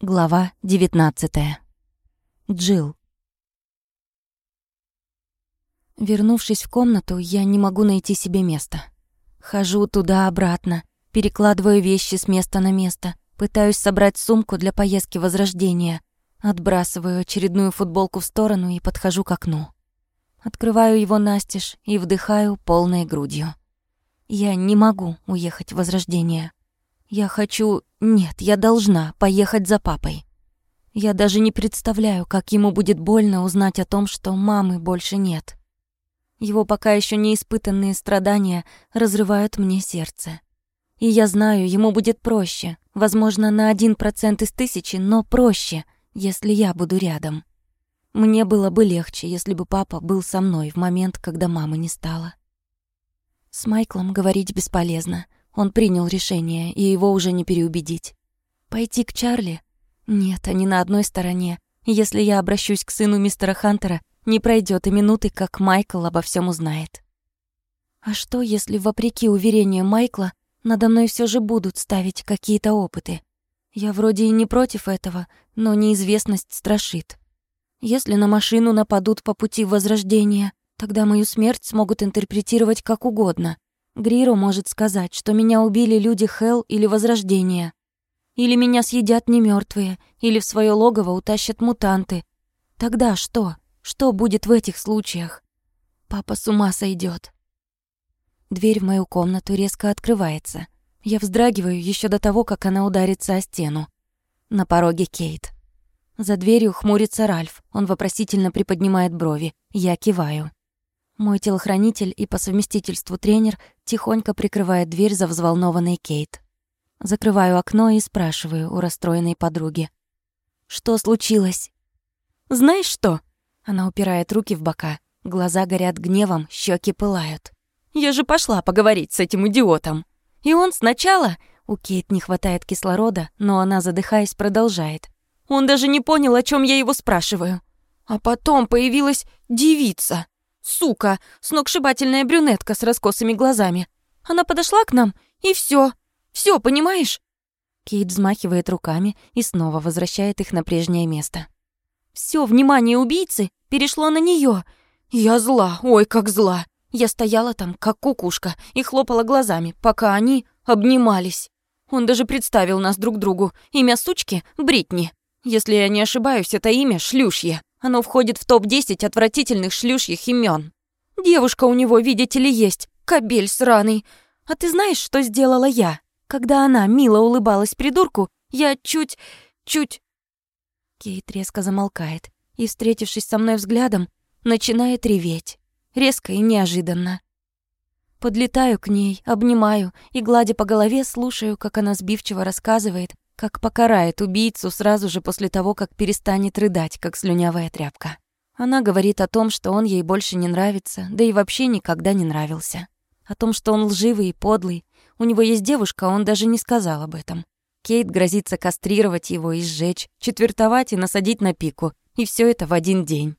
Глава 19. Джил. Вернувшись в комнату, я не могу найти себе места. Хожу туда-обратно, перекладываю вещи с места на место, пытаюсь собрать сумку для поездки Возрождения, отбрасываю очередную футболку в сторону и подхожу к окну. Открываю его настежь и вдыхаю полной грудью. Я не могу уехать в Возрождение. Я хочу... Нет, я должна поехать за папой. Я даже не представляю, как ему будет больно узнать о том, что мамы больше нет. Его пока еще не испытанные страдания разрывают мне сердце. И я знаю, ему будет проще, возможно, на один процент из тысячи, но проще, если я буду рядом. Мне было бы легче, если бы папа был со мной в момент, когда мамы не стало. С Майклом говорить бесполезно — он принял решение, и его уже не переубедить. Пойти к Чарли? Нет, они на одной стороне. Если я обращусь к сыну мистера Хантера, не пройдет и минуты, как Майкл обо всем узнает. А что, если, вопреки уверениям Майкла, надо мной все же будут ставить какие-то опыты? Я вроде и не против этого, но неизвестность страшит. Если на машину нападут по пути возрождения, тогда мою смерть смогут интерпретировать как угодно. Гриро может сказать, что меня убили люди Хел или Возрождения. Или меня съедят немертвые, или в свое логово утащат мутанты. Тогда что? Что будет в этих случаях? Папа с ума сойдет. Дверь в мою комнату резко открывается. Я вздрагиваю еще до того, как она ударится о стену. На пороге Кейт. За дверью хмурится Ральф. Он вопросительно приподнимает брови. Я киваю. Мой телохранитель и по совместительству тренер тихонько прикрывает дверь за взволнованной Кейт. Закрываю окно и спрашиваю у расстроенной подруги. «Что случилось?» «Знаешь что?» Она упирает руки в бока. Глаза горят гневом, щеки пылают. «Я же пошла поговорить с этим идиотом. И он сначала...» У Кейт не хватает кислорода, но она, задыхаясь, продолжает. «Он даже не понял, о чем я его спрашиваю. А потом появилась девица. Сука, сногсшибательная брюнетка с раскосыми глазами. Она подошла к нам, и все, все, понимаешь?» Кейт взмахивает руками и снова возвращает их на прежнее место. Все внимание убийцы перешло на нее. Я зла, ой, как зла. Я стояла там, как кукушка, и хлопала глазами, пока они обнимались. Он даже представил нас друг другу. Имя сучки — Бритни. Если я не ошибаюсь, это имя — Шлюшье. Оно входит в топ-10 отвратительных шлюшьих имен. Девушка у него, видите ли, есть, кобель сраный. А ты знаешь, что сделала я? Когда она мило улыбалась придурку, я чуть... чуть... Кейт резко замолкает и, встретившись со мной взглядом, начинает реветь. Резко и неожиданно. Подлетаю к ней, обнимаю и, гладя по голове, слушаю, как она сбивчиво рассказывает, как покарает убийцу сразу же после того, как перестанет рыдать, как слюнявая тряпка. Она говорит о том, что он ей больше не нравится, да и вообще никогда не нравился. О том, что он лживый и подлый. У него есть девушка, а он даже не сказал об этом. Кейт грозится кастрировать его и сжечь, четвертовать и насадить на пику. И все это в один день.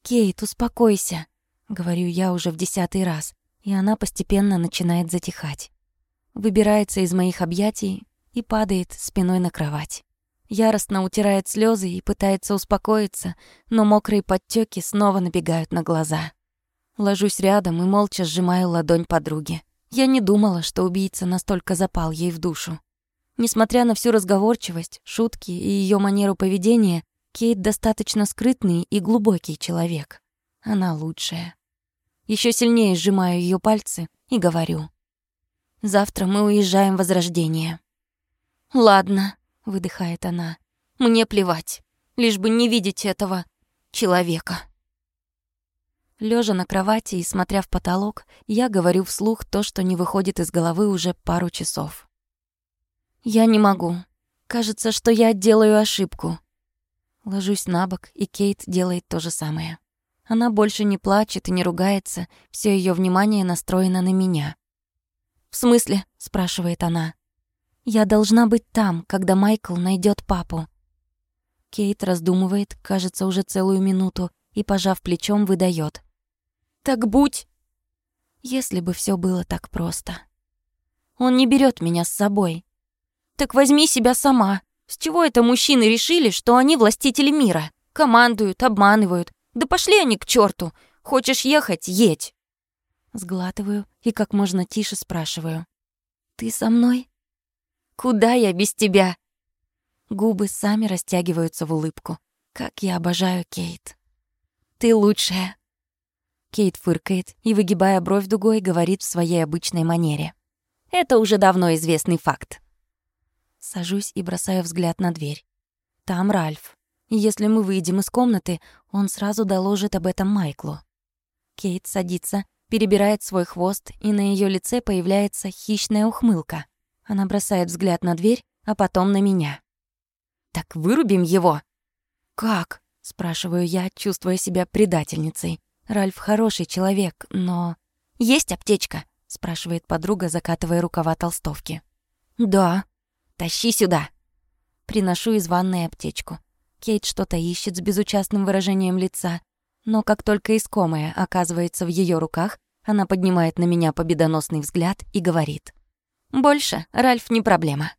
«Кейт, успокойся», — говорю я уже в десятый раз, и она постепенно начинает затихать. Выбирается из моих объятий, и падает спиной на кровать. Яростно утирает слезы и пытается успокоиться, но мокрые подтеки снова набегают на глаза. Ложусь рядом и молча сжимаю ладонь подруги. Я не думала, что убийца настолько запал ей в душу. Несмотря на всю разговорчивость, шутки и ее манеру поведения, Кейт достаточно скрытный и глубокий человек. Она лучшая. Еще сильнее сжимаю ее пальцы и говорю. «Завтра мы уезжаем в Возрождение». «Ладно», — выдыхает она. «Мне плевать, лишь бы не видеть этого человека». Лежа на кровати и смотря в потолок, я говорю вслух то, что не выходит из головы уже пару часов. «Я не могу. Кажется, что я делаю ошибку». Ложусь на бок, и Кейт делает то же самое. Она больше не плачет и не ругается, все ее внимание настроено на меня. «В смысле?» — спрашивает она. Я должна быть там, когда Майкл найдет папу. Кейт раздумывает, кажется, уже целую минуту, и, пожав плечом, выдает. «Так будь!» Если бы все было так просто. Он не берет меня с собой. «Так возьми себя сама. С чего это мужчины решили, что они властители мира? Командуют, обманывают. Да пошли они к черту. Хочешь ехать — едь. Сглатываю и как можно тише спрашиваю. «Ты со мной?» «Куда я без тебя?» Губы сами растягиваются в улыбку. Как я обожаю Кейт. «Ты лучшая!» Кейт фыркает и, выгибая бровь дугой, говорит в своей обычной манере. «Это уже давно известный факт». Сажусь и бросаю взгляд на дверь. Там Ральф. Если мы выйдем из комнаты, он сразу доложит об этом Майклу. Кейт садится, перебирает свой хвост, и на ее лице появляется хищная ухмылка. Она бросает взгляд на дверь, а потом на меня. «Так вырубим его!» «Как?» — спрашиваю я, чувствуя себя предательницей. Ральф хороший человек, но... «Есть аптечка?» — спрашивает подруга, закатывая рукава толстовки. «Да». «Тащи сюда!» Приношу из ванной аптечку. Кейт что-то ищет с безучастным выражением лица, но как только искомая оказывается в ее руках, она поднимает на меня победоносный взгляд и говорит. «Больше, Ральф, не проблема».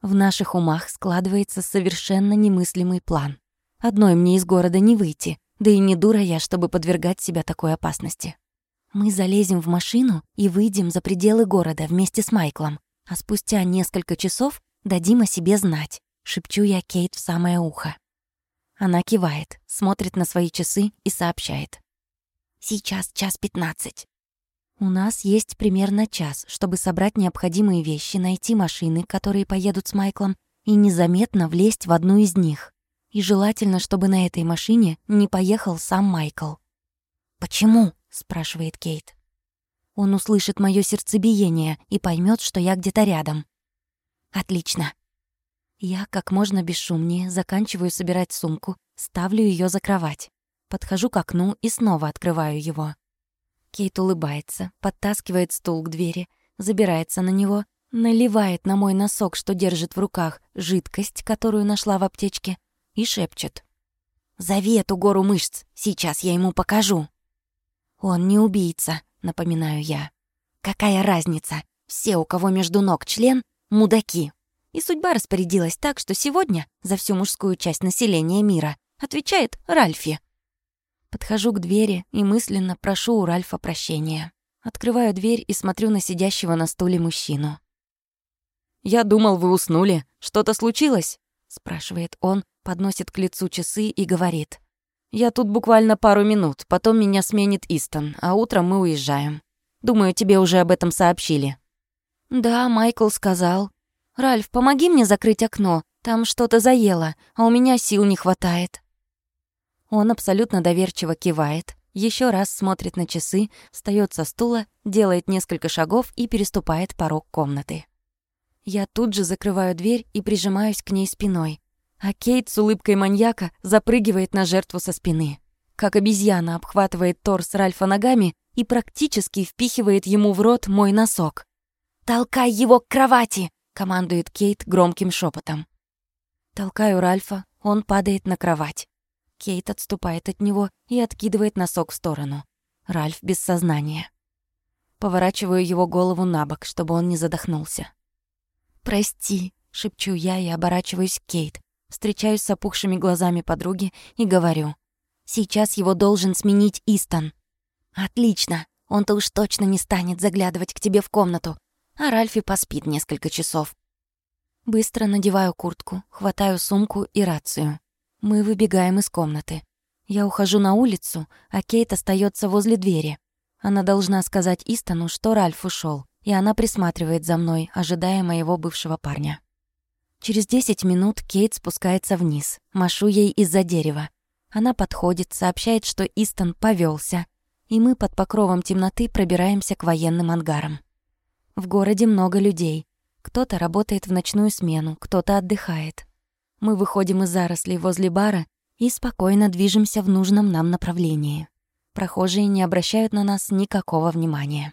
В наших умах складывается совершенно немыслимый план. Одной мне из города не выйти, да и не дура я, чтобы подвергать себя такой опасности. Мы залезем в машину и выйдем за пределы города вместе с Майклом, а спустя несколько часов дадим о себе знать, шепчу я Кейт в самое ухо. Она кивает, смотрит на свои часы и сообщает. «Сейчас час пятнадцать». У нас есть примерно час, чтобы собрать необходимые вещи, найти машины, которые поедут с Майклом, и незаметно влезть в одну из них. И желательно, чтобы на этой машине не поехал сам Майкл. «Почему?» — спрашивает Кейт. Он услышит моё сердцебиение и поймет, что я где-то рядом. «Отлично. Я как можно бесшумнее заканчиваю собирать сумку, ставлю ее за кровать. Подхожу к окну и снова открываю его. Кейт улыбается, подтаскивает стул к двери, забирается на него, наливает на мой носок, что держит в руках, жидкость, которую нашла в аптечке, и шепчет. «Зови эту гору мышц, сейчас я ему покажу». «Он не убийца», — напоминаю я. «Какая разница? Все, у кого между ног член, мудаки». И судьба распорядилась так, что сегодня за всю мужскую часть населения мира отвечает Ральфи. Подхожу к двери и мысленно прошу у Ральфа прощения. Открываю дверь и смотрю на сидящего на стуле мужчину. «Я думал, вы уснули. Что-то случилось?» — спрашивает он, подносит к лицу часы и говорит. «Я тут буквально пару минут, потом меня сменит Истон, а утром мы уезжаем. Думаю, тебе уже об этом сообщили». «Да, Майкл сказал», «Ральф, помоги мне закрыть окно, там что-то заело, а у меня сил не хватает». Он абсолютно доверчиво кивает, еще раз смотрит на часы, встает со стула, делает несколько шагов и переступает порог комнаты. Я тут же закрываю дверь и прижимаюсь к ней спиной, а Кейт с улыбкой маньяка запрыгивает на жертву со спины. Как обезьяна обхватывает торс Ральфа ногами и практически впихивает ему в рот мой носок. «Толкай его к кровати!» — командует Кейт громким шепотом. Толкаю Ральфа, он падает на кровать. Кейт отступает от него и откидывает носок в сторону. Ральф без сознания. Поворачиваю его голову на бок, чтобы он не задохнулся. «Прости», — шепчу я и оборачиваюсь к Кейт. Встречаюсь с опухшими глазами подруги и говорю. «Сейчас его должен сменить Истон». «Отлично, он-то уж точно не станет заглядывать к тебе в комнату, а Ральфи поспит несколько часов. Быстро надеваю куртку, хватаю сумку и рацию. Мы выбегаем из комнаты. Я ухожу на улицу, а Кейт остается возле двери. Она должна сказать Истону, что Ральф ушел, и она присматривает за мной, ожидая моего бывшего парня. Через десять минут Кейт спускается вниз, машу ей из-за дерева. Она подходит, сообщает, что Истон повелся, и мы под покровом темноты пробираемся к военным ангарам. В городе много людей. Кто-то работает в ночную смену, кто-то отдыхает. Мы выходим из зарослей возле бара и спокойно движемся в нужном нам направлении. Прохожие не обращают на нас никакого внимания.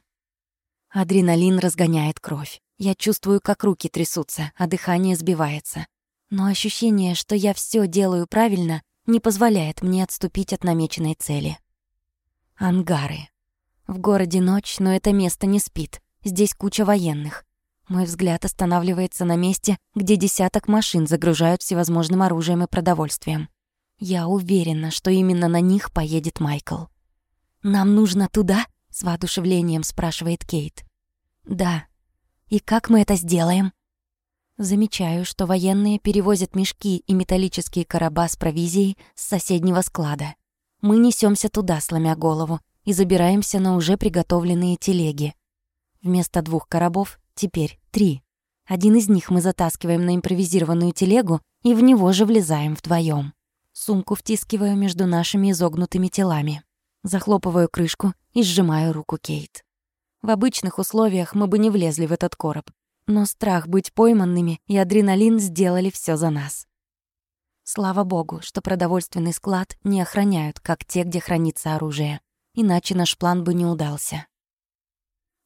Адреналин разгоняет кровь. Я чувствую, как руки трясутся, а дыхание сбивается. Но ощущение, что я все делаю правильно, не позволяет мне отступить от намеченной цели. Ангары. В городе ночь, но это место не спит. Здесь куча военных. Мой взгляд останавливается на месте, где десяток машин загружают всевозможным оружием и продовольствием. Я уверена, что именно на них поедет Майкл. «Нам нужно туда?» — с воодушевлением спрашивает Кейт. «Да. И как мы это сделаем?» Замечаю, что военные перевозят мешки и металлические короба с провизией с соседнего склада. Мы несемся туда, сломя голову, и забираемся на уже приготовленные телеги. Вместо двух коробов теперь три. Один из них мы затаскиваем на импровизированную телегу и в него же влезаем вдвоем. Сумку втискиваю между нашими изогнутыми телами. Захлопываю крышку и сжимаю руку Кейт. В обычных условиях мы бы не влезли в этот короб, но страх быть пойманными и адреналин сделали все за нас. Слава богу, что продовольственный склад не охраняют, как те, где хранится оружие. Иначе наш план бы не удался.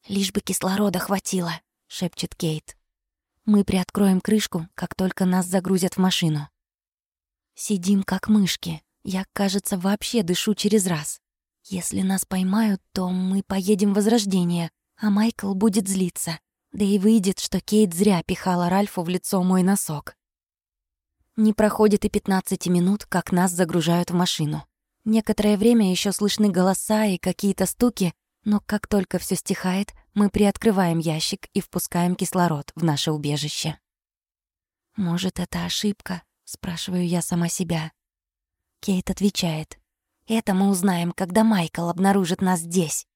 «Лишь бы кислорода хватило», — шепчет Кейт. «Мы приоткроем крышку, как только нас загрузят в машину». Сидим как мышки. Я, кажется, вообще дышу через раз. Если нас поймают, то мы поедем в Возрождение, а Майкл будет злиться. Да и выйдет, что Кейт зря пихала Ральфу в лицо мой носок. Не проходит и 15 минут, как нас загружают в машину. Некоторое время еще слышны голоса и какие-то стуки, но как только все стихает, мы приоткрываем ящик и впускаем кислород в наше убежище. «Может, это ошибка?» — спрашиваю я сама себя. Кейт отвечает. «Это мы узнаем, когда Майкл обнаружит нас здесь.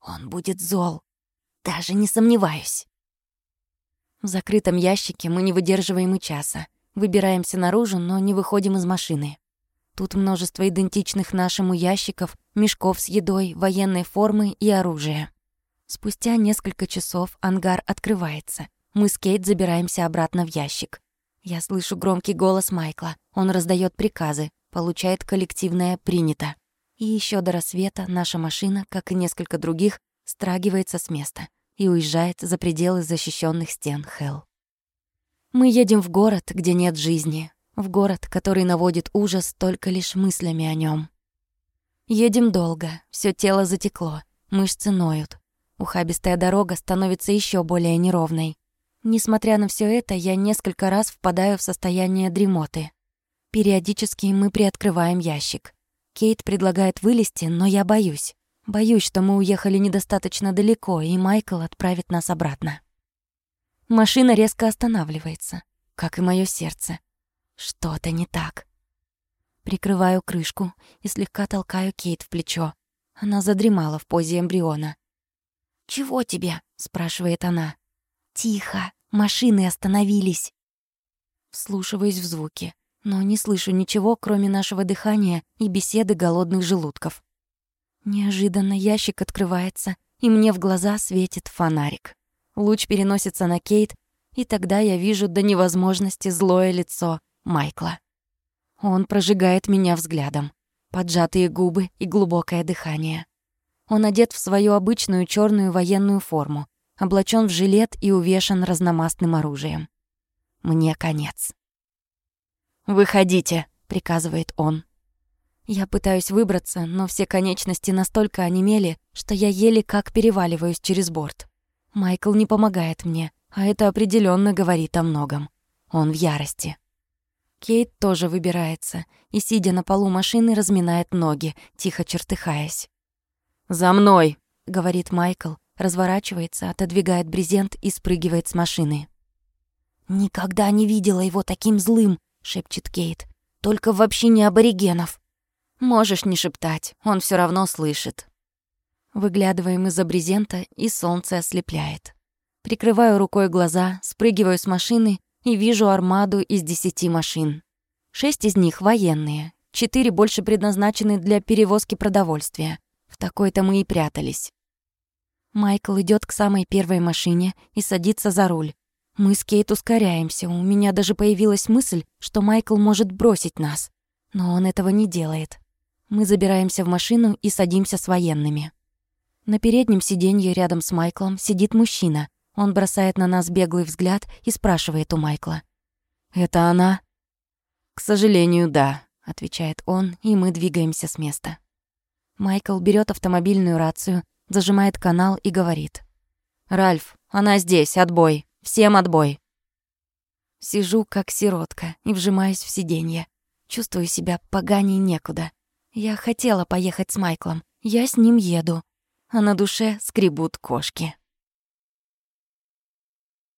Он будет зол, даже не сомневаюсь. В закрытом ящике мы не выдерживаем и часа. Выбираемся наружу, но не выходим из машины. Тут множество идентичных нашему ящиков, мешков с едой, военной формы и оружия. Спустя несколько часов ангар открывается. Мы с Кейт забираемся обратно в ящик. Я слышу громкий голос Майкла. Он раздает приказы, получает коллективное «принято». И еще до рассвета наша машина, как и несколько других, страгивается с места и уезжает за пределы защищенных стен Хелл. Мы едем в город, где нет жизни, в город, который наводит ужас только лишь мыслями о нем. Едем долго, все тело затекло, мышцы ноют. Ухабистая дорога становится еще более неровной. Несмотря на все это, я несколько раз впадаю в состояние дремоты. Периодически мы приоткрываем ящик. Кейт предлагает вылезти, но я боюсь. Боюсь, что мы уехали недостаточно далеко, и Майкл отправит нас обратно. Машина резко останавливается, как и мое сердце. Что-то не так. Прикрываю крышку и слегка толкаю Кейт в плечо. Она задремала в позе эмбриона. «Чего тебе?» — спрашивает она. «Тихо, машины остановились». Вслушиваюсь в звуки, но не слышу ничего, кроме нашего дыхания и беседы голодных желудков. Неожиданно ящик открывается, и мне в глаза светит фонарик. Луч переносится на Кейт, и тогда я вижу до невозможности злое лицо Майкла. Он прожигает меня взглядом. Поджатые губы и глубокое дыхание. Он одет в свою обычную черную военную форму, облачен в жилет и увешан разномастным оружием. Мне конец. «Выходите», — приказывает он. Я пытаюсь выбраться, но все конечности настолько онемели, что я еле как переваливаюсь через борт. Майкл не помогает мне, а это определенно говорит о многом. Он в ярости. Кейт тоже выбирается и, сидя на полу машины, разминает ноги, тихо чертыхаясь. «За мной!» — говорит Майкл, разворачивается, отодвигает брезент и спрыгивает с машины. «Никогда не видела его таким злым», — шепчет Кейт. «Только в общине аборигенов». Можешь не шептать, он все равно слышит. Выглядываем из-за брезента, и солнце ослепляет. Прикрываю рукой глаза, спрыгиваю с машины и вижу армаду из десяти машин. Шесть из них военные, четыре больше предназначены для перевозки продовольствия. В такой-то мы и прятались. Майкл идет к самой первой машине и садится за руль. Мы с Кейт ускоряемся, у меня даже появилась мысль, что Майкл может бросить нас. Но он этого не делает. Мы забираемся в машину и садимся с военными. На переднем сиденье рядом с Майклом сидит мужчина. Он бросает на нас беглый взгляд и спрашивает у Майкла. «Это она?» «К сожалению, да», — отвечает он, и мы двигаемся с места. Майкл берет автомобильную рацию, зажимает канал и говорит. «Ральф, Она здесь, отбой. Всем отбой. Сижу, как сиротка, и вжимаюсь в сиденье. Чувствую себя поганей некуда. Я хотела поехать с Майклом. Я с ним еду. А на душе скребут кошки.